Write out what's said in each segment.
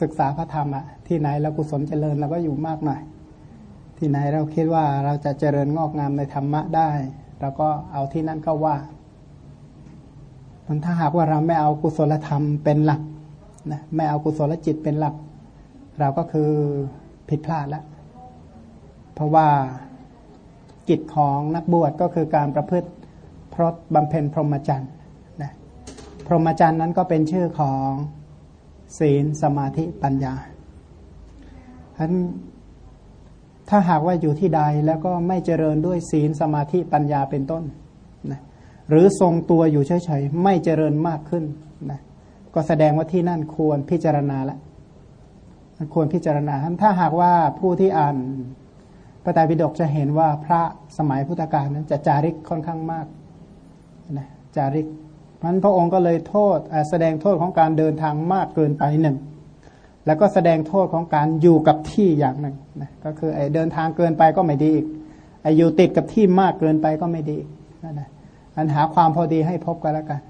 ศึกษาพระธรรมอะที่ไหนเรากุศลเจริญเราก็อยู่มากหน่อย ที่ไหนเราคิดว่าเราจะเจริญงอกงามในธรรมะได้เราก็เอาที่นั่นก็ว่ามันถ้าหากว่าเราไม่เอากุศลธรรมเป็นหลักนะไม่เอากุศลจิตเป็นหลัก เราก็คือผิดพลาดแล้วเพราะว่ากิจของนักบวชก็คือการประพฤติพรตบำเพ็ญพรหมจรรย์นะพรหมจรรย์นั้นก็เป็นชื่อของ ศีลสมาธิปัญญาฉะนั้นถ้าหากว่าอยู่ที่ใดแล้วก็ไม่เจริญด้วยศีลสมาธิปัญญาเป็นต้นนะหรือทรงตัวอยู่เฉยๆไม่เจริญมากขึ้นนะก็แสดงว่าที่นั่นควรพิจารณาแล้วควรพิจารณาถ้าหากว่าผู้ที่อ่านพระไตรปิฎกจะเห็นว่าพระสมัยพุทธกาลนั้นจะจาริกค่อนข้างมากนะจาริก มันพระองค์ก็เลยโทษแสดงโทษของการเดินทางมากเกินไปหนึ่งแล้วก็แสดงโทษของการอยู่กับที่อย่างหนึ่งนะก็คือไอ้เดินทางเกินไปก็ไม่ดีอีกไอ้อยู่ติดกับที่มากเกินไปก็ไม่ดีนั่นนะอันหาความพอดีให้พบกันแล้วกัน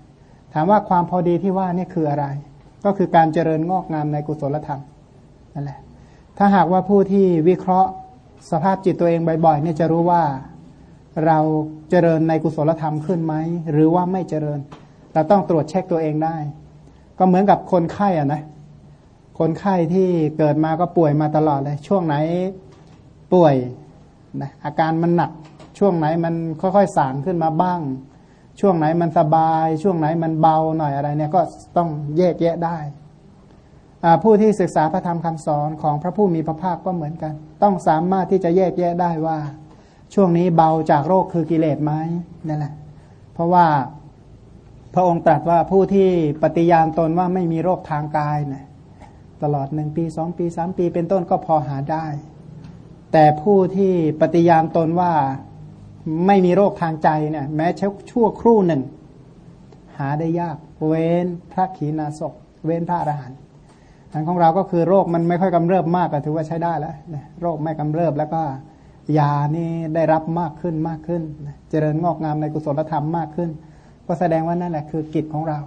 ถามว่าความพอดีที่ว่านี่คืออะไร ก็คือการเจริญงอกงามในกุศลธรรมนั่นแหละ ถ้าหากว่าผู้ที่วิเคราะห์สภาพจิตตัวเองบ่อยๆเนี่ยจะรู้ว่าเราเจริญในกุศลธรรมขึ้นไหมหรือว่าไม่เจริญ เราต้องตรวจเช็คตัวเองได้ ก็เหมือนกับคนไข้อะนะ คนไข้ที่เกิดมาก็ป่วยมาตลอดเลย ช่วงไหนป่วยนะอาการมันหนัก ช่วงไหนมันค่อยๆสางขึ้นมาบ้าง ช่วงไหนมันสบาย ช่วงไหนมันเบาหน่อยอะไรเนี่ยก็ต้องแยกแยะได้ผู้ที่ศึกษาพระธรรมคำสอนของพระผู้มีพระภาคก็เหมือนกัน ต้องสามารถที่จะแยกแยะได้ว่า ช่วงนี้เบาจากโรคคือกิเลสไหมนั่นแหละ เพราะว่า พระองค์ตรัสว่าผู้ที่ปฏิญาณตนว่าไม่มีโรคทางกายนะตลอดหนึ่งปีสองปีสามปีเป็นต้นก็พอหาได้ แต่ผู้ที่ปฏิญาณตนว่าไม่มีโรคทางใจเนี่ย แม้ชั่วครู่หนึ่ง หาได้ยาก เว้นพระขีณาสกเว้นพระอรหันต์อันของเราก็คือโรคมันไม่ค่อยกำเริบมากก็ถือว่าใช้ได้แล้วโรคไม่กำเริบแล้วก็ยานี่ได้รับมากขึ้นมากขึ้น เจริญงอกงามในกุศลธรรมมากขึ้น ก็แสดงว่านั่นแหละคือกิจของเรา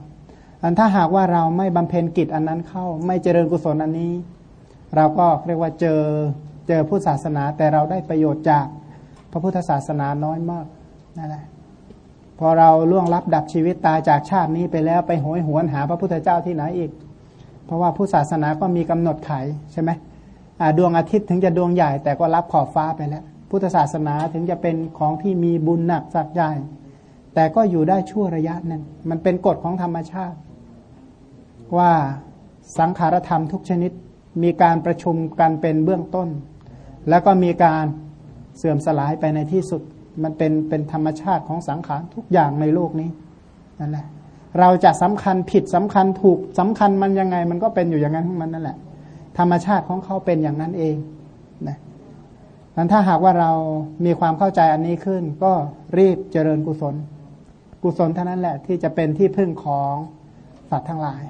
อันถ้าหากว่าเราไม่บำเพ็ญกิจอันนั้นเข้า ไม่เจริญกุศลอันนี้ เราก็เรียกว่าเจอเจอพุทธศาสนา แต่เราได้ประโยชน์จากพระพุทธศาสนาน้อยมากนั่นแหละพอเราล่วงลับดับชีวิตตายจากชาตินี้ไปแล้วไปโหยหวนหาพระพุทธเจ้าที่ไหนอีก เพราะว่าผู้ศาสนาก็มีกำหนดไขใช่ไหมดวงอาทิตย์ถึงจะดวงใหญ่แต่ก็รับขอบฟ้าไปแล้ว พุทธศาสนาถึงจะเป็นของที่มีบุญหนักสักใหญ่ แต่ก็อยู่ได้ชั่วระยะหนึ่งมันเป็นกฎของธรรมชาติ ว่าสังขารธรรมทุกชนิดมีการประชุมกันเป็นเบื้องต้น แล้วก็มีการเสื่อมสลายไปในที่สุด มันเป็นเป็นธรรมชาติของสังขารทุกอย่างในโลกนี้นั่นแหละเราจะสำคัญผิดสำคัญถูกสำคัญมันยังไง มันก็เป็นอยู่อย่างนั้นของมันนั่นแหละ ธรรมชาติของเขาเป็นอย่างนั้นเองนะนั้นถ้าหากว่าเรามีความเข้าใจอันนี้ขึ้น ก็รีบเจริญกุศล กุศลเท่านั้นแหละที่จะเป็นที่พึ่งของสัตว์ทั้งหลาย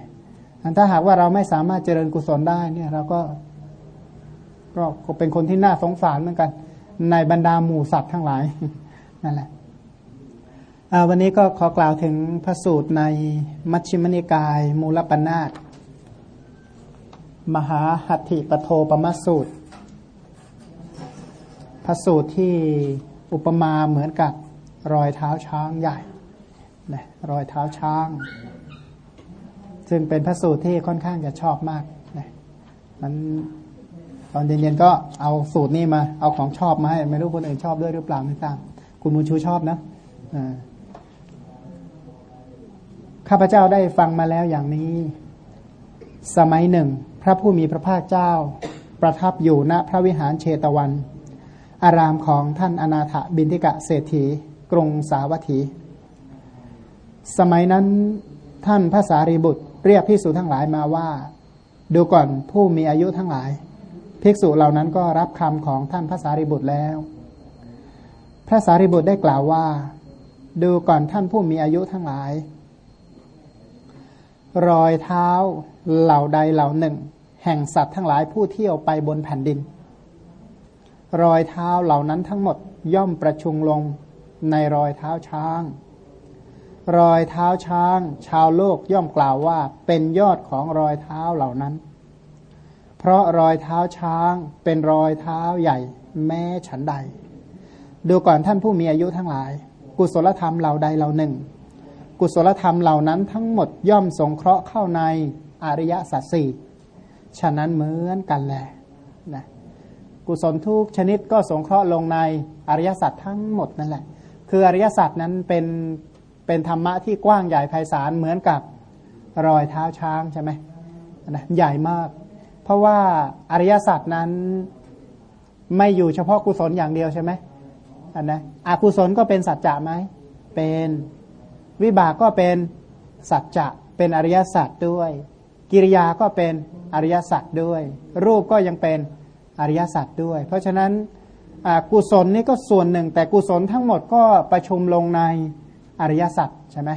อันถ้าหากว่าเราไม่สามารถเจริญกุศลได้เนี่ยเราก็ก็เป็นคนที่น่าสงสารเหมือนกัน ในบรรดาหมู่สัตว์ทั้งหลายนั่นแหละวันนี้ก็ขอกล่าวถึงพระสูตรในมัชฌิมนิกาย มูลปนาตมหาหัตถิปโทปมสูตร พระสูตรที่อุปมาเหมือนกับรอยเท้าช้างใหญ่ นะรอยเท้าช้าง ซึ่งเป็นพระสูตรที่ค่อนข้างจะชอบมากนะมันตอนเย็นๆก็เอาสูตรนี้มา เอาของชอบมาให้ ไม่รู้คนอื่นชอบด้วยหรือเปล่าไม่ทราบคุณมูชูชอบนะอ่าข้าพเจ้าได้ฟังมาแล้วอย่างนี้ สมัยหนึ่ง พระผู้มีพระภาคเจ้า ประทับอยู่ณพระวิหารเชตวัน อารามของท่านอนาถบินทิกะเศรษฐี กรุงสาวัตถี สมัยนั้นท่านพระสารีบุตร เรียกภิกษุทั้งหลายมาว่า ดูก่อนผู้มีอายุทั้งหลายภิกษุเหล่านั้นก็รับคำของท่านพระสารีบุตรแล้ว พระสารีบุตรได้กล่าวว่า ดูก่อนท่านผู้มีอายุทั้งหลาย รอยเท้าเหล่าใดเหล่าหนึ่ง แห่งสัตว์ทั้งหลายผู้เที่ยวไปบนแผ่นดิน รอยเท้าเหล่านั้นทั้งหมดย่อมประชุมลงในรอยเท้าช้าง รอยเท้าช้าง ชาวโลกย่อมกล่าวว่าเป็นยอดของรอยเท้าเหล่านั้น เพราะรอยเท้าช้างเป็นรอยเท้าใหญ่แม้ฉันใด ดูก่อนท่านผู้มีอายุทั้งหลาย กุศลธรรมเหล่าใดเหล่าหนึ่ง กุศลธรรมเหล่านั้นทั้งหมดย่อมสงเคราะห์เข้าในอริยสัจสี่ฉะนั้นเหมือนกันแหละนะกุศลทุกชนิดก็สงเคราะห์ลงในอริยสัจทั้งหมดนั่นแหละ คืออริยสัจนั้นเป็น เป็นธรรมะที่กว้างใหญ่ไพศาลเหมือนกับรอยเท้าช้างใช่ไหมนะใหญ่มาก เพราะว่าอริยสัจนั้นไม่อยู่เฉพาะกุศลอย่างเดียวใช่ไหมอันนะอกุศลก็เป็นสัจจะไหมเป็นวิบากก็เป็นสัจจะเป็นอริยสัจด้วย กิริยาก็เป็นอริยสัจด้วย รูปก็ยังเป็นอริยสัจด้วย เพราะฉะนั้นกุศลนี่ก็ส่วนหนึ่ง แต่กุศลทั้งหมดก็ประชุมลงใน อริยสัจใช่ไหม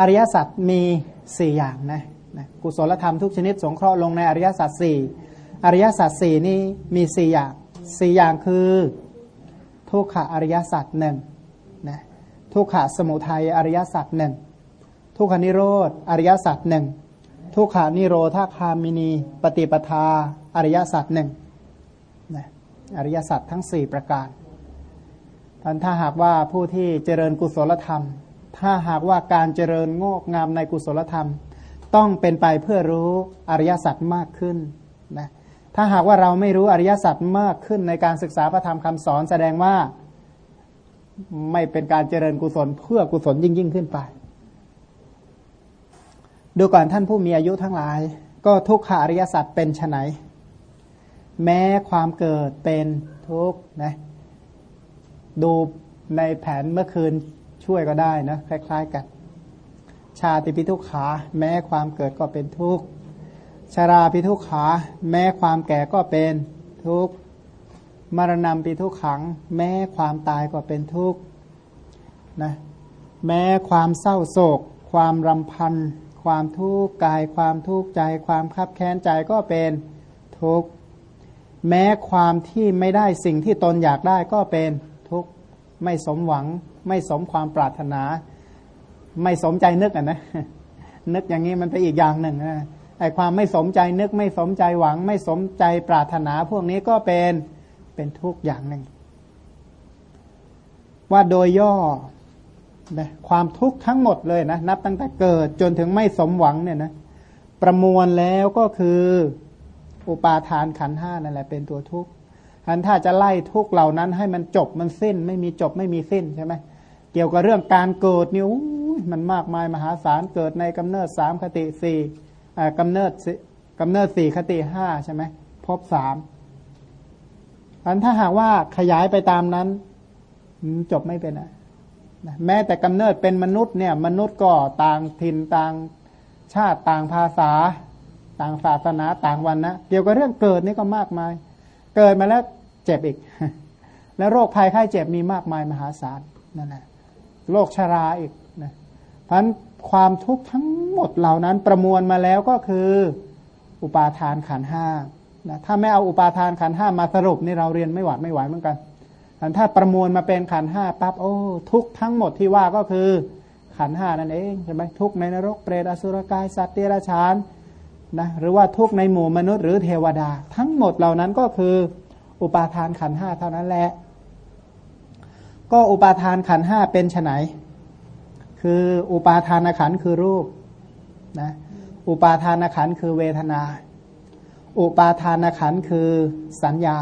อริยสัจมีสี่อย่างนะนะกุศลธรรมทุกชนิดสงเคราะห์ลงในอริยสัจสี่อริยสัจสี่นี่มีสี่อย่างสี่อย่างคือทุกขอริยสัจหนึ่งนะทุกขสมุทัยอริยสัจหนึ่งทุกขนิโรธอริยสัจหนึ่งทุกขานิโรธาคามินี ปฏิปทา อริยสัจหนึ่งนะอริยสัจทั้งสี่ประการ ท่านถ้าหากว่าผู้ที่เจริญกุศลธรรม ถ้าหากว่าการเจริญงอกงามในกุศลธรรม ต้องเป็นไปเพื่อรู้อริยสัจมากขึ้นนะถ้าหากว่าเราไม่รู้อริยสัจมากขึ้นในการศึกษาพระธรรมคำสอนแสดงว่าไม่เป็นการเจริญกุศลเพื่อกุศลยิ่งยิ่งขึ้นไป ดูก่อนท่านผู้มีอายุทั้งหลาย ก็ทุกขาอริยสัจเป็นไฉนแม้ความเกิดเป็นทุกข์นะ ดูในแผนเมื่อคืนช่วยก็ได้นะ คล้าย ๆ กัน ชาติปิทุกขา แม้ความเกิดก็เป็นทุกข์ชาราปิทุกขา แม้ความแก่ก็เป็นทุกข์มรณะปิทุกขัง แม้ความตายก็เป็นทุกข์นะแม้ความเศร้าโศก ความรำพัน ความทุกข์กายความทุกข์ใจ ความคับแค้นใจก็เป็นทุกข์แม้ความที่ไม่ได้สิ่งที่ตนอยากได้ก็เป็น ทุกข์ ไม่สมหวัง ไม่สมความปรารถนา ไม่สมใจนึกอะนะนึกอย่างนี้มันไปอีกอย่างหนึ่งนะไอความไม่สมใจนึกไม่สมใจหวัง ไม่สมใจปรารถนาพวกนี้ก็เป็นเป็นทุกข์อย่างหนึ่ง ว่าโดยย่อนะความทุกข์ทั้งหมดเลยนะนับตั้งแต่เกิดจนถึงไม่สมหวังเนี่ยนะประมวลแล้วก็คือ อุปาทานขันห้านั่นแหละเป็นตัวทุกข์ อันถ้าจะไล่ทุกเหล่านั้นให้มันจบมันสิ้น ไม่มีจบไม่มีสิ้นใช่ไหมเกี่ยวกับเรื่องการเกิดนี่มันมากมายมหาศาลเกิดในกำเนิดสามคติสี่กำเนิดกำเนิดสี่คติห้าใช่ไหมพบสามอันถ้าหากว่าขยายไปตามนั้นจบไม่เป็นอะแม้แต่กำเนิดเป็นมนุษย์เนี่ย มนุษย์ก็ต่างถิ่นต่างชาติต่างภาษา ต่างศาสนาต่างวันนะเกี่ยวกับเรื่องเกิดนี่ก็มากมาย เกิดมาแล้ว เจ็บอีก แล้วโรคภัยไข้เจ็บมีมากมายมหาศาลนั่นแหละโรคชาราอีกนะเพราะความทุกข์ทั้งหมดเหล่านั้นประมวลมาแล้วก็คืออุปาทานขันห้านะถ้าไม่เอาอุปาทานขันห้ามาสรุปนี่เราเรียนไม่หวาดไม่ไหวเหมือนกันถ้าประมวลมาเป็นขันห้าปั๊บโอ้ทุกทั้งหมดที่ว่าก็คือขันห้านั่นเองใช่ไหมทุกในนรกเปรตอสุรกายสัตว์เดรัจฉานนะหรือว่าทุกในหมู่มนุษย์หรือเทวดา ทั้งหมดเหล่านั้นก็คือ อุปาทานขันห้าเท่านั้นแหละ ก็อุปาทานขันห้าเป็นไนคืออุปาทานขันคือรูปนะอุปาทานขันคือเวทนา อุปาทานขันคือสัญญา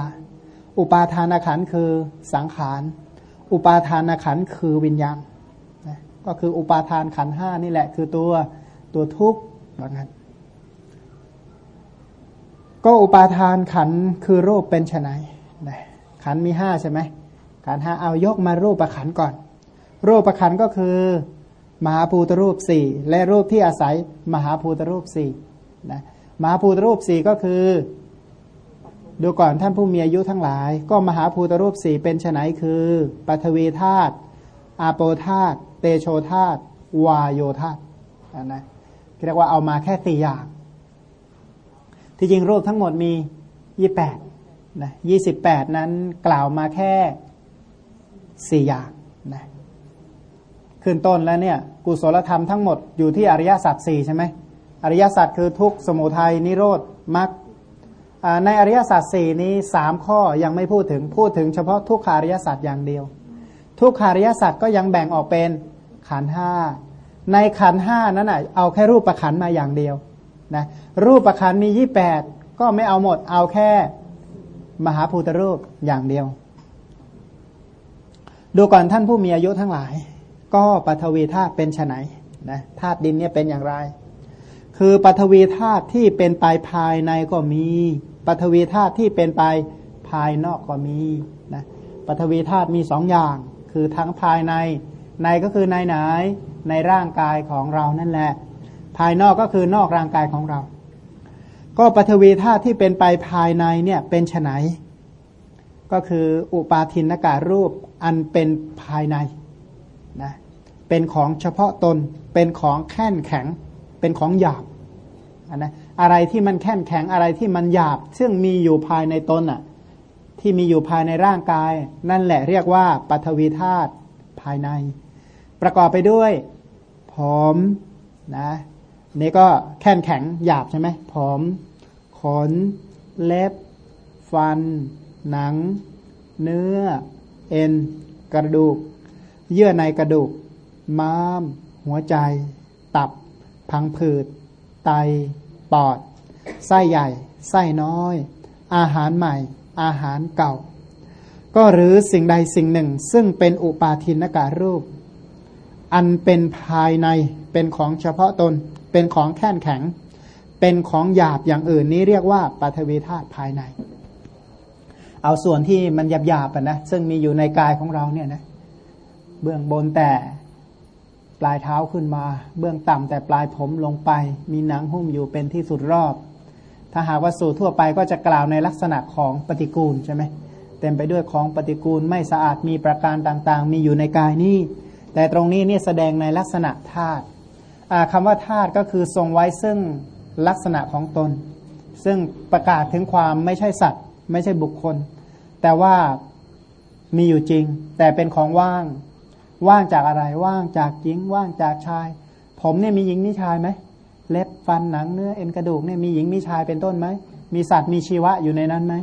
อุปาทานขันคือสังขาร อุปาทานขันคือวิญญาณนะก็คืออุปาทานขันห้านี่แหละ คือตัวตัวทุกข์เหมือน ก็อุปาทานขันคือรูปเป็นไนขันมีห้าใช่ไหมขันห้าเอายกมารูปประขันก่อน รูปประขันก็คือมหาภูตรูปสี่และรูปที่อาศัยมหาภูตรูปสี่นะมหาภูตรูปสี่ก็คือ ดูก่อนท่านผู้มีอายุทั้งหลาย ก็มหาภูตรูปสี่เป็นไนคือปัทวีธาตุอาโปธาตุเตโชธาตุวายโยธาตุนะเรียกว่าเอามาแค่สี่อย่าง ที่จริงรูปทั้งหมดมียี่แปดนะยี่สิบแปดนั้นกล่าวมาแค่สี่อย่างนะขึ้นต้นแล้วเนี่ย กุศลธรรมทั้งหมดอยู่ที่อริยสัจสี่ใช่ไหมอริยสัจคือทุกสมุทัยนิโรธมรรคในอริยสัจสี่นี้สามข้อยังไม่พูดถึงพูดถึงเฉพาะทุกขาริยสัจอย่างเดียว ทุกขาริยสัจก็ยังแบ่งออกเป็นขันห้าในขันห้านั้นอะเอาแค่รูปประขันมาอย่างเดียว นะรูปประขันมียี่แปดก็ไม่เอาหมด เอาแค่ มหาภูตรูปอย่างเดียว ดูก่อนท่านผู้มีอายุทั้งหลาย ก็ปฐวีธาตุเป็นไนนะธาตุดินเนี่ยเป็นอย่างไร คือปฐวีธาตุที่เป็นไปภายในก็มีปฐวีธาตุที่เป็นไปภายนอกก็มีนะปฐวีธาตุมีสองอย่าง คือทั้งภายในในก็คือในไหนในร่างกายของเรานั่นแหละ ภายนอกก็คือนอกร่างกายของเรา ก็ปฐวีธาตุที่เป็นไปภายในเนี่ยเป็นไฉนก็คืออุปาทินการูปอันเป็นภายในนะเป็นของเฉพาะตน เป็นของแข็งแข็ง เป็นของหยาบนะอะไรที่มันแข็งแข็งอะไรที่มันหยาบ ซึ่งมีอยู่ภายในตนอะที่มีอยู่ภายในร่างกาย นั่นแหละเรียกว่าปัทวีธาตุภายใน ประกอบไปด้วย ผมนะ นี่ก็แข็งแข็งหยาบใช่ไหมผมขน เล็บ ฟัน หนัง เนื้อ เอ็น กระดูก เยื่อในกระดูก ม้าม หัวใจ ตับ พังผืด ไต ปอด ไส้ใหญ่ ไส้น้อย อาหารใหม่ อาหารเก่า ก็หรือสิ่งใดสิ่งหนึ่ง ซึ่งเป็นอุปาทินการูป อันเป็นภายใน เป็นของเฉพาะตน เป็นของแข็งแข็ง เป็นของหยาบอย่างอื่นนี้เรียกว่าปัทวีธาตุภายใน เอาส่วนที่มันหยาบหยาบนะซึ่งมีอยู่ในกายของเราเนี่ยนะเบื้องบนแต่ปลายเท้าขึ้นมา เบื้องต่ำแต่ปลายผมลงไป มีหนังหุ้มอยู่เป็นที่สุดรอบ ถ้าหากว่าสูตรทั่วไปก็จะกล่าวในลักษณะของปฏิกูลใช่ไหมเต็มไปด้วยของปฏิกูลไม่สะอาดมีประการต่างๆ มีอยู่ในกายนี้แต่ตรงนี้นี่แสดงในลักษณะธาตุ คำว่าธาตุก็คือทรงไว้ซึ่งลักษณะของตน ซึ่งประกาศถึงความไม่ใช่สัตว์ ไม่ใช่บุคคล แต่ว่ามีอยู่จริง แต่เป็นของว่าง ว่างจากอะไรว่างจากหญิง ว่างจากชาย ผมเนี่ยมีหญิงมีชายไหมเล็บฟันหนังเนื้อเอ็นกระดูกเนี่ยมีหญิงมีชายเป็นต้นไหมมีสัตว์มีชีวะอยู่ในนั้นไหม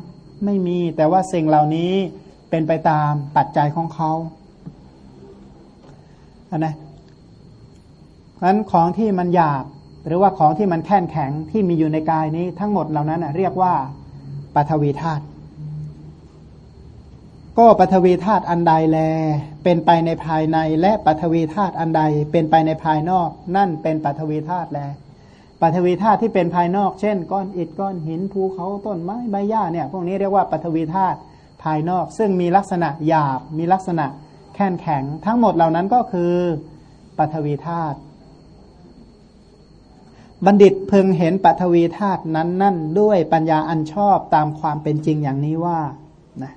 ไม่มีแต่ว่าสิ่งเหล่านี้เป็นไปตามปัจจัยของเขาอันนะ เพราะนั้นของที่มันหยาบหรือว่าของที่มันแข็งแข็งที่มีอยู่ในกายนี้ทั้งหมดเหล่านั้นเรียกว่าปัทวีธาตุก็ปฐวีธาตุอันใดแล เป็นไปในภายในและปฐวีธาตุอันใด เป็นไปในภายนอก นั่นเป็นปฐวีธาตุแลปฐวีธาตุที่เป็นภายนอก เช่น ก้อนอิฐก้อนหินภูเขาต้นไม้ใบหญ้าเนี่ยพวกนี้เรียกว่าปฐวีธาตุภายนอก ซึ่งมีลักษณะหยาบ มีลักษณะแข็งแข็ง ทั้งหมดเหล่านั้นก็คือปฐวีธาตุ บัณฑิตพึงเห็นปฐวีธาตุนั้นนั่นด้วยปัญญาอันชอบตามความเป็นจริงอย่างนี้ว่านะ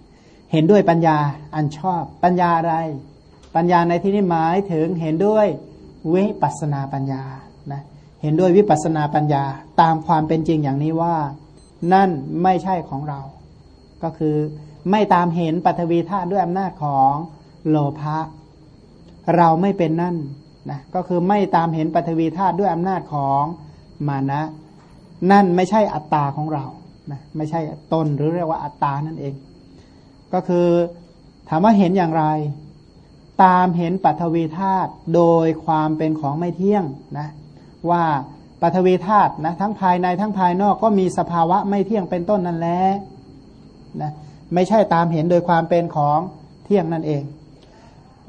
เห็นด้วยปัญญาอันชอบ ปัญญาอะไร ปัญญาในที่นี้หมายถึงเห็นด้วยวิปัสนาปัญญานะเห็นด้วยวิปัสนาปัญญาตามความเป็นจริงอย่างนี้ว่า นั่นไม่ใช่ของเรา ก็คือไม่ตามเห็นปัทวีธาตุด้วยอำนาจของโลภะเราไม่เป็นนั่นนะก็คือไม่ตามเห็นปัทวีธาตุด้วยอำนาจของ มานะ นั่นไม่ใช่อัตตาของเรานะไม่ใช่ตนหรือเรียกว่าอัตตานั่นเอง ก็คือถามว่าเห็นอย่างไร ตามเห็นปัทวีธาตุโดยความเป็นของไม่เที่ยงนะว่าปัทวีธาตุนะทั้งภายในทั้งภายนอกก็มีสภาวะไม่เที่ยงเป็นต้นนั่นแหละนะไม่ใช่ตามเห็นโดยความเป็นของเที่ยงนั่นเอง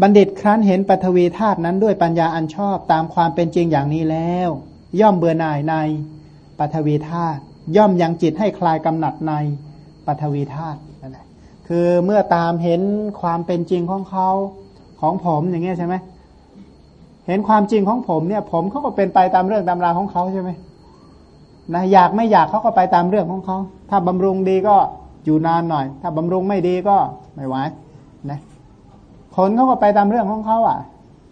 บัณฑิตครั้นเห็นปัทวีธาตุนั้นด้วยปัญญาอันชอบตามความเป็นจริงอย่างนี้แล้ว ย่อมเบื่อหน่ายในปัทวีธาตุย่อมยังจิตให้คลายกำหนัดในปัทวีธาตุคือเมื่อตามเห็นความเป็นจริงของเขาของผมอย่างเงี้ยใช่ไหมเห็นความจริงของผมเนี่ย ผมเขาก็เป็นไปตามเรื่องตามราวของเขาใช่ไหมนะอยากไม่อยากเขาก็ไปตามเรื่องของเขา ถ้าบำรุงดีก็อยู่นานหน่อย ถ้าบำรุงไม่ดีก็ไม่ไหวนะคนเขาก็ไปตามเรื่องของเขาอะ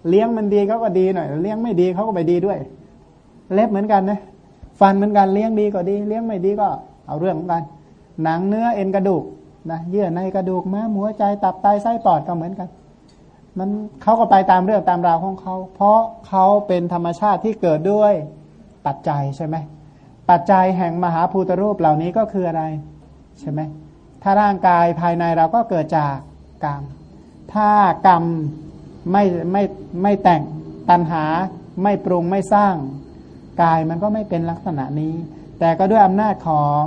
เลี้ยงมันดีเขาก็ดีหน่อย เลี้ยงไม่ดีเขาก็ไปดีด้วย เล็บเหมือนกันนะฟันเหมือนกันเลี้ยงดีก็ดี เลี้ยงไม่ดีก็เอาเรื่องเหมือนกัน หนังเนื้อเอ็นกระดูกนะเยื่อในกระดูกม้ามหัวใจตับไตไส้ปอดก็เหมือนกัน มันเขาก็ไปตามเรื่องตามราวของเขา เพราะเขาเป็นธรรมชาติที่เกิดด้วยปัจจัยใช่ไหมปัจจัยแห่งมหาภูตรูปเหล่านี้ก็คืออะไรใช่ไหมถ้าร่างกายภายในเราก็เกิดจากกรรม ถ้ากรรมไม่ไม่ไม่แต่งตัณหาไม่ปรุงไม่สร้าง กายมันก็ไม่เป็นลักษณะนี้ แต่ก็ด้วยอำนาจของ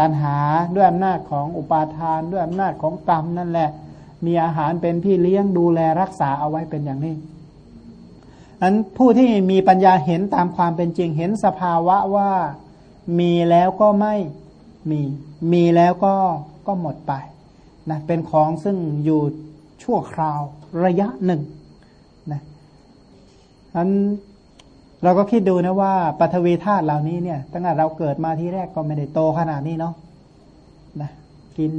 ตัณหาด้วยอำนาจของอุปาทาน ด้วยอำนาจของกรรมนั่นแหละ มีอาหารเป็นพี่เลี้ยงดูแลรักษาเอาไว้เป็นอย่างนี้อันผู้ที่มีปัญญาเห็นตามความเป็นจริงเห็นสภาวะว่ามีแล้วก็ไม่มี มีแล้วก็ก็หมดไปนะเป็นของซึ่งอยู่ชั่วคราวระยะหนึ่งนะอัน เราก็คิดดูนะว่าปฐวีธาตุเหล่านี้เนี่ย ตั้งแต่เราเกิดมาที่แรกก็ไม่ได้โตขนาดนี้เนาะนะกิน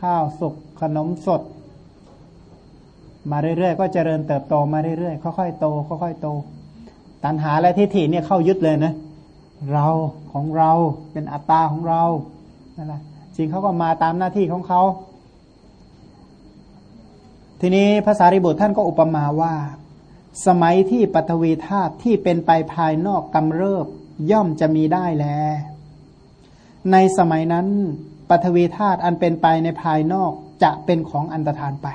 ข้าวสุกขนมสด มาเรื่อยๆก็เจริญเติบโตมาเรื่อยๆค่อยๆโตค่อยๆโต ตัณหาและทิฏฐิเนี่ยเข้ายึดเลยนะเราของเราเป็นอัตตาของเรานั่นแหละจริงเขาก็มาตามหน้าที่ของเขา ทีนี้ภาษาริบุตรท่านก็อุปมาว่า สมัยที่ปฐวีธาตุที่เป็นไปภายนอกกำเริบย่อมจะมีได้แล ในสมัยนั้นปฐวีธาตุอันเป็นไปในภายนอกจะเป็นของอันตรธานไป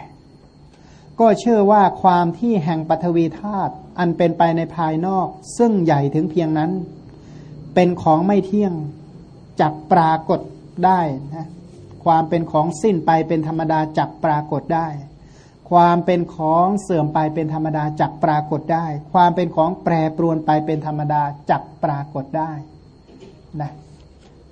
ก็เชื่อว่าความที่แห่งปฐวีธาตุอันเป็นไปในภายนอก ซึ่งใหญ่ถึงเพียงนั้น เป็นของไม่เที่ยงจักปรากฏได้นะความเป็นของสิ้นไปเป็นธรรมดาจักปรากฏได้ ความเป็นของเสื่อมไปเป็นธรรมดาจักปรากฏได้ ความเป็นของแปรปรวนไปเป็นธรรมดาจักปรากฏได้นะ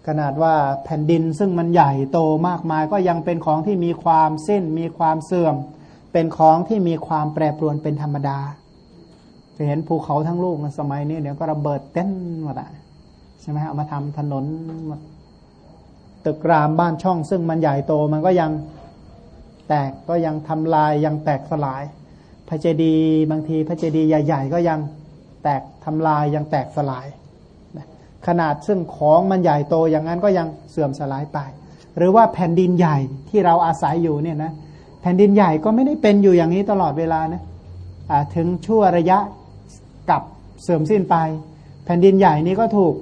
ขนาดว่าแผ่นดินซึ่งมันใหญ่โตมากมายก็ยังเป็นของที่มีความสิ้นมีความเสื่อม เป็นของที่มีความแปรปรวนเป็นธรรมดาจะเห็นภูเขาทั้งลูกในสมัยนี้เดี๋ยวก็ระเบิดเต้นหมดอะใช่ไหมเอามาทำถนนตึกรามบ้านช่อง ซึ่งมันใหญ่โตมันก็ยัง แตกก็ยังทำลายยังแตกสลาย พระเจดีย์บางทีพระเจดีย์ใหญ่ ๆ ก็ยังแตกทำลายยังแตกสลาย ขนาดซึ่งของมันใหญ่โตอย่างนั้นก็ยังเสื่อมสลายไป หรือว่าแผ่นดินใหญ่ที่เราอาศัยอยู่เนี่ยนะแผ่นดินใหญ่ก็ไม่ได้เป็นอยู่อย่างนี้ตลอดเวลานะถึงชั่วระยะกับเสื่อมสิ้นไป แผ่นดินใหญ่นี้ก็ถูก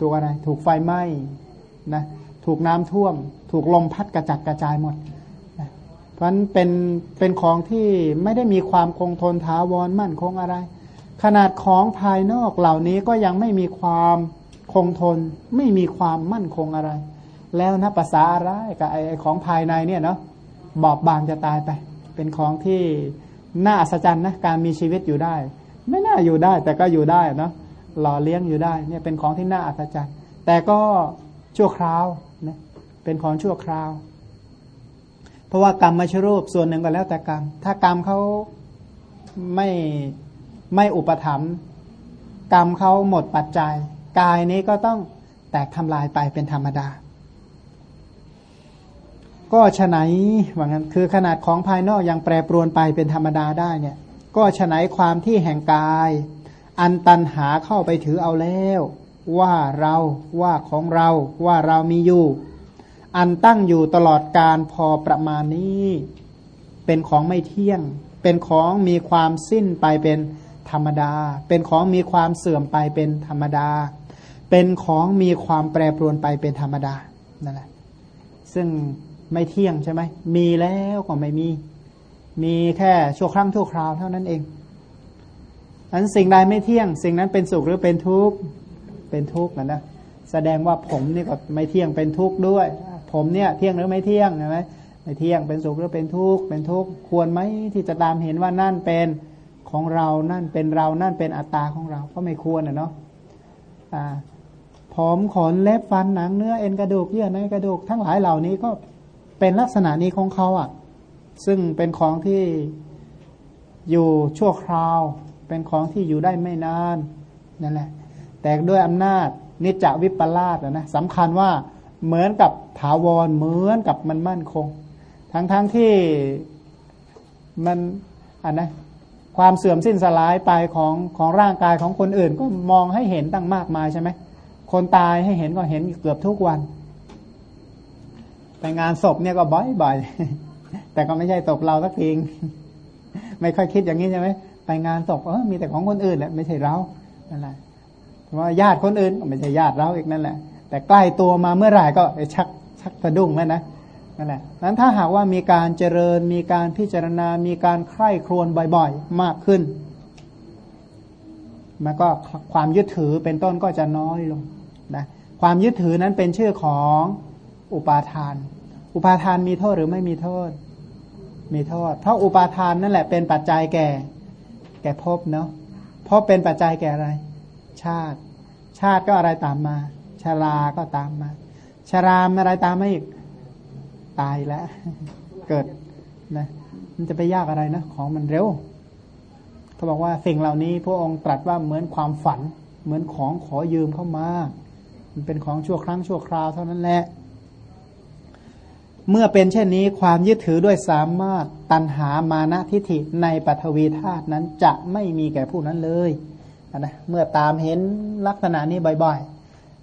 ถูกอะไรถูกไฟไหม้นะถูกน้ำท่วม ถูกลมพัดกระจัดกระจายหมด เพราะนั้นเป็นเป็นของที่ไม่ได้มีความคงทนถาวรมั่นคงอะไร ขนาดของภายนอกเหล่านี้ก็ยังไม่มีความคงทน ไม่มีความมั่นคงอะไร แล้วนะภาษาอะไรกับไอ้ของภายในเนี่ยเนาะบอบบางจะตายไป เป็นของที่น่าอัศจรรย์นะการมีชีวิตอยู่ได้ ไม่น่าอยู่ได้ แต่ก็อยู่ได้เนาะหล่อเลี้ยงอยู่ได้เนี่ยเป็นของที่น่าอัศจรรย์ แต่ก็ชั่วคราวนะเป็นของชั่วคราว เพราะว่ากรรมมาชรูปส่วนหนึ่งก็แล้วแต่กรรม ถ้ากรรมเขาไม่ไม่อุปถัมภ์กรรมเขาหมดปัจจัย กายนี้ก็ต้องแตกทำลายไปเป็นธรรมดา ก็ฉะไหนว่างั้นคือขนาดของภายนอกยังแปรปรวนไปเป็นธรรมดาได้เนี่ย ก็ฉะไหนความที่แห่งกาย อันตันหาเข้าไปถือเอาแล้ว ว่าเราว่าของเราว่าเรามีอยู่ อันตั้งอยู่ตลอดการพอประมาณนี้ เป็นของไม่เที่ยง เป็นของมีความสิ้นไปเป็นธรรมดา เป็นของมีความเสื่อมไปเป็นธรรมดา เป็นของมีความแปรปรวนไปเป็นธรรมดานั่นแหละซึ่งไม่เที่ยงใช่ไหม มีแล้วก็ไม่มี มีแค่ชั่วครั้งชั่วคราวเท่านั้นเองอันสิ่งใดไม่เที่ยง สิ่งนั้นเป็นสุขหรือเป็นทุกข์ เป็นทุกข์นะนะ แสดงว่าผมนี่ก็ไม่เที่ยงเป็นทุกข์ด้วย ผมเนี่ยเที่ยงหรือไม่เที่ยงใช่ไหมไม่เที่ยงเป็นสุขหรือเป็นทุกข์เป็นทุกข์ควรไหมที่จะตามเห็นว่านั่นเป็นของเรานั่นเป็นเรานั่นเป็นอัตตาของเราก็ไม่ควรนะเนาะอ่าผมขนเล็บฟันหนังเนื้อเอ็นกระดูกเยื่อในกระดูกทั้งหลายเหล่านี้ก็เป็นลักษณะนี้ของเขาอะ ซึ่งเป็นของที่อยู่ชั่วคราว เป็นของที่อยู่ได้ไม่นานนั่นแหละ แต่ด้วยอำนาจนิจจวิปลาสนะสำคัญว่าเหมือนกับ ถาวรเหมือนกับมันมั่นคง ทั้งๆทที่มันอันนะความเสื่อมสิ้นสลายไปของของร่างกายของคนอื่น ก็มองให้เห็นตั้งมากมายใช่ไหมคนตายให้เห็นก็เห็นเกือบทุกวันไปงานศพเนี่ยก็บ่อยๆแต่ก็ไม่ใช่ศพเราสักทีไม่ค่อยคิดอย่างนี้ใช่ไหมไปงานศพเออมีแต่ของคนอื่นแหละไม่ใช่เรานั่นแหละว่าญาติคนอื่นก็ไม่ใช่ญาติเราอีกนั่นแหละ แต่ใกล้ตัวมาเมื่อไหร่ก็ชัก ชักสะดุ้งแล้วนะนั่นแหละนั้นถ้าหากว่ามีการเจริญมีการพิจารณา มีการใคร่ครวญบ่อยๆ มากขึ้น มันก็ความยึดถือเป็นต้นก็จะน้อยลงนะความยึดถือนั้นเป็นชื่อของอุปาทาน อุปาทานมีโทษหรือไม่มีโทษ มีโทษ เพราะอุปาทานนั่นแหละเป็นปัจจัยแก่ แก่ภพเนาะเพราะเป็นปัจจัยแก่อะไร ชาติ ชาติก็อะไรตามมาชาราก็ตามมา ชรามอะไรตามมาอีก ตายแล้ว เกิดนะมันจะไปยากอะไรนะ ของมันเร็วเขาบอกว่าสิ่งเหล่านี้พระองค์ตรัสว่าเหมือนความฝัน เหมือนของขอยืมเข้ามา มันเป็นของชั่วครั้งชั่วคราวเท่านั้นแหละ เมื่อเป็นเช่นนี้ความยึดถือด้วยสามารถตันหามานะทิฏฐิในปฐวีธาตุนั้นจะไม่มีแก่ผู้นั้นเลยนะเมื่อตามเห็นลักษณะนี้บ่อยๆ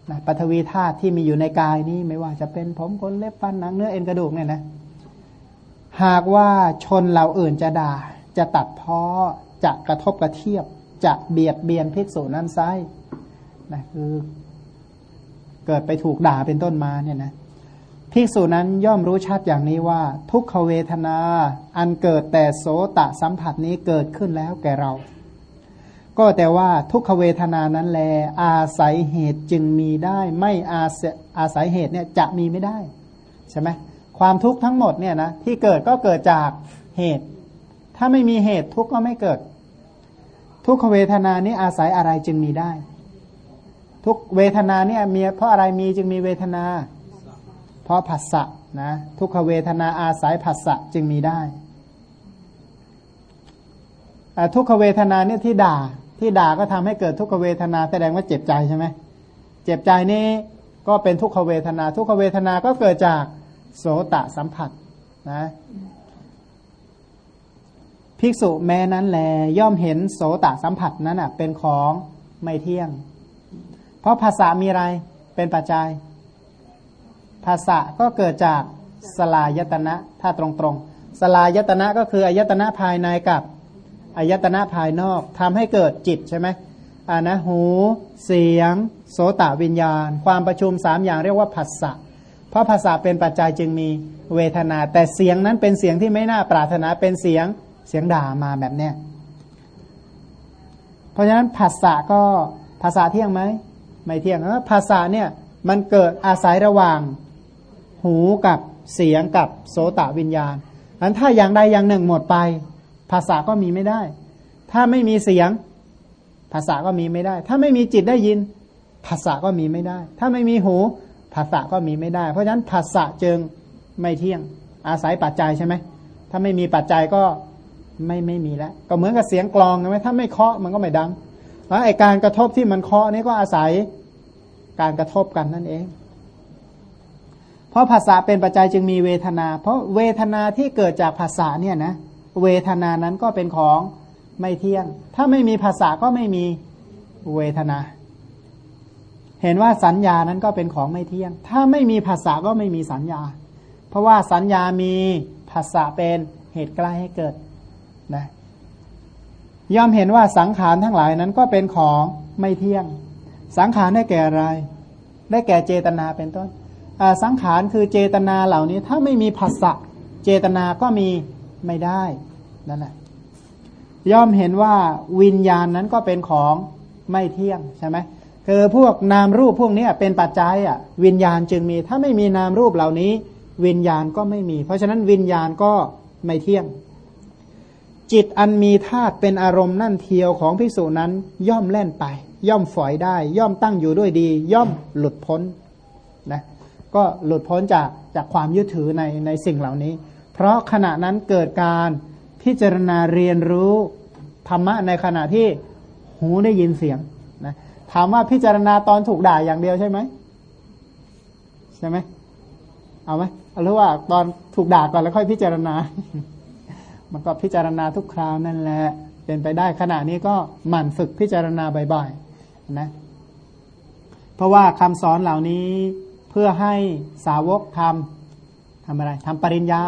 นะปฐวีธาตุที่มีอยู่ในกายนี้ ไม่ว่าจะเป็นผมขนเล็บฟันหนังเนื้อเอ็นกระดูกเนี่ยนะหากว่าชนเราอื่นจะด่า จะตัดพ้อจะกระทบกระเทียบ จะเบียดเบียนภิกษุนั้นไซนะคือเกิดไปถูกด่าเป็นต้นมาเนี่ยนะภิกษุนั้นย่อมรู้ชัดอย่างนี้ว่า ทุกขเวทนา อันเกิดแต่โสตะสัมผัสนี้เกิดขึ้นแล้วแก่เรา ก็แต่ว่าทุกขเวทนานั้นแล อาศัยเหตุจึงมีได้ ไม่อาศัยอาศัยเหตุเนี่ยจะมีไม่ได้ใช่ไหมความทุกข์ทั้งหมดเนี่ยนะที่เกิดก็เกิดจากเหตุ ถ้าไม่มีเหตุทุกข์ก็ไม่เกิด ทุกขเวทนานี้อาศัยอะไรจึงมีได้ ทุกเวทนาเนี่ยมีเพราะอะไรมีจึงมีเวทนา เพราะผัสสะนะทุกขเวทนาอาศัยผัสสะจึงมีได้ทุกขเวทนาเนี่ยที่ด่า ที่ด่าก็ทำให้เกิดทุกขเวทนาแสดงว่าเจ็บใจใช่ไหมเจ็บใจนี่ก็เป็นทุกขเวทนา ทุกขเวทนาก็เกิดจากโสตะสัมผัสนะภิกษุแม้นั้นแลย่อมเห็นโสตะสัมผัสนั้นอะ เป็นของไม่เที่ยง เพราะภาษามีอะไรเป็นปัจจัย ภาษะก็เกิดจากสลายตนะ ถ้าตรงๆสลายตนะก็คืออายตนะภายในกับ อายตนะภายนอกทำให้เกิดจิตใช่ไหมอานะหู เสียง โสตวิญญาณ ความประชุมสามอย่างเรียกว่าผัสสะเพราะภาษาเป็นปัจจัยจึงมีเวทนา แต่เสียงนั้นเป็นเสียงที่ไม่น่าปรารถนาเป็นเสียงเสียงด่ามาแบบเนี้ยเพราะฉะนั้นภาษาก็ภาษาเที่ยงไหมไม่เที่ยงเพราะภาษาเนี่ยมันเกิดอาศัยระหว่างหูกับเสียงกับโสตวิญญาณอันถ้าอย่างใดอย่างหนึ่งหมดไป ภาษาก็มีไม่ได้ ถ้าไม่มีเสียง ภาษาก็มีไม่ได้ ถ้าไม่มีจิตได้ยิน ภาษาก็มีไม่ได้ ถ้าไม่มีหู ภาษาก็มีไม่ได้ เพราะฉะนั้นภาษาจึงไม่เที่ยง อาศัยปัจจัยใช่ไหมถ้าไม่มีปัจจัยก็ไม่ไม่มีแล้ว ก็เหมือนกับเสียงกลองใช่ไหมถ้าไม่เคาะมันก็ไม่ดังแล้วไอการกระทบที่มันเคาะนี่ก็อาศัยการกระทบกันนั่นเอง เพราะภาษาเป็นปัจจัยจึงมีเวทนา เพราะเวทนาที่เกิดจากภาษาเนี่ยนะเเวทนานั้นก็เป็นของไม่เที่ยง ถ้าไม่มีภาษาก็ไม่มีเวทนา เห็นว่าสัญญานั้นก็เป็นของไม่เที่ยง ถ้าไม่มีภาษาก็ไม่มีสัญญา เพราะว่าสัญญามีภาษาเป็นเหตุใกล้ให้เกิดนะย่อมเห็นว่าสังขารทั้งหลายนั้นก็เป็นของไม่เที่ยง สังขารได้แก่อะไร ได้แก่เจตนาเป็นต้นสังขารคือเจตนาเหล่านี้ ถ้าไม่มีภาษะเจตนาก็มี ไม่ได้นั่นแหละย่อมเห็นว่าวิญญาณนั้นก็เป็นของไม่เที่ยงใช่ไหมคือพวกนามรูปพวกนี้เป็นปัจจัยอะวิญญาณจึงมี ถ้าไม่มีนามรูปเหล่านี้ วิญญาณก็ไม่มี เพราะฉะนั้นวิญญาณก็ไม่เที่ยง จิตอันมีธาตุเป็นอารมณ์นั่นเทียวของภิกษุนั้นย่อมแล่นไป ย่อมฝอยได้ ย่อมตั้งอยู่ด้วยดี ย่อมหลุดพ้นนะก็หลุดพ้นจากจากความยึดถือในในสิ่งเหล่านี้ เพราะขณะนั้นเกิดการพิจารณาเรียนรู้ธรรมะในขณะที่หูได้ยินเสียงนะถามว่าพิจารณาตอนถูกด่าอย่างเดียวใช่ไหมใช่ไหมเอาไหมหรือว่าตอนถูกด่าก่อนแล้วค่อยพิจารณา มันก็พิจารณาทุกคราวนั่นแหละ เป็นไปได้ขณะนี้ก็หมั่นฝึกพิจารณาบ่อยๆนะเพราะว่าคำสอนเหล่านี้เพื่อให้สาวกทำ ทำอะไรทำปริญญา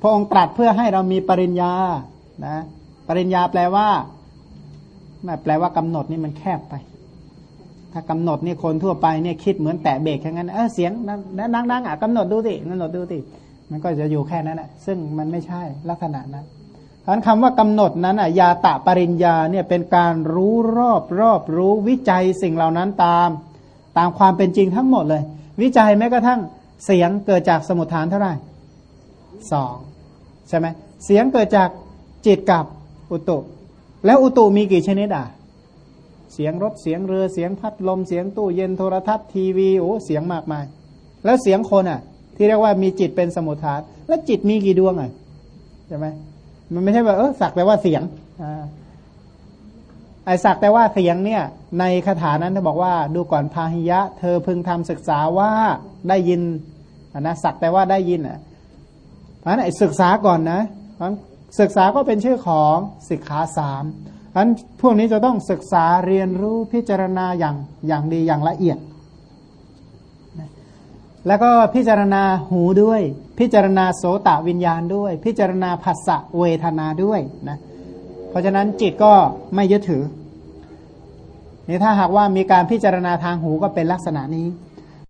พระองค์ตรัสเพื่อให้เรามีปริญญานะปริญญาแปลว่าแปลว่ากำหนดนี่มันแคบไป ถ้ากำหนดนี่คนทั่วไปเนี่ยคิดเหมือนแตะเบรกแค่นั้นเออเสียงดังดังอะกำหนดดูสิกำหนดดูสิมันก็จะอยู่แค่นั้นแหะซึ่งมันไม่ใช่ลักษณะนั้นเพราะคำว่ากำหนดนั้นอะยาตะปริญญาเนี่ยเป็นการรู้รอบรอบรู้วิจัยสิ่งเหล่านั้นตาม ตามความเป็นจริงทั้งหมดเลย วิจัยแม้กระทั่ง เสียงเกิดจากสมุทฐานเท่าไหร่สองใช่ไหมเสียงเกิดจากจิตกับอุตุ แล้วอุตุมีกี่ชนิดอะ เสียงรถเสียงเรือเสียงพัดลมเสียงตู้เย็นโทรทัศน์ทีวีโอ้เสียงมากมาย แล้วเสียงคนอะ ที่เรียกว่ามีจิตเป็นสมุทฐาน แล้วจิตมีกี่ดวงอะใช่ไหมมันไม่ใช่ว่าเออสักแต่ว่าเสียงอ่า ไอสักแต่ว่าเสียงเนี่ย ในคาถานั้นเขาบอกว่า ดูก่อนพาหิยะ เธอพึงทำศึกษาว่าได้ยินนะสักแต่ว่าได้ยินอะเพราะนั้นศึกษาก่อนนะเพราะศึกษาก็เป็นชื่อของสิกขาสามเพราะนั้นพวกนี้จะต้องศึกษาเรียนรู้พิจารณาอย่างอย่างดีอย่างละเอียด แล้วก็พิจารณาหูด้วย พิจารณาโสตวิญญาณด้วย พิจารณาผัสสะเวทนาด้วยนะ เพราะฉะนั้นจิตก็ไม่ยึดถือนี่ถ้าหากว่ามีการพิจารณาทางหูก็เป็นลักษณะนี้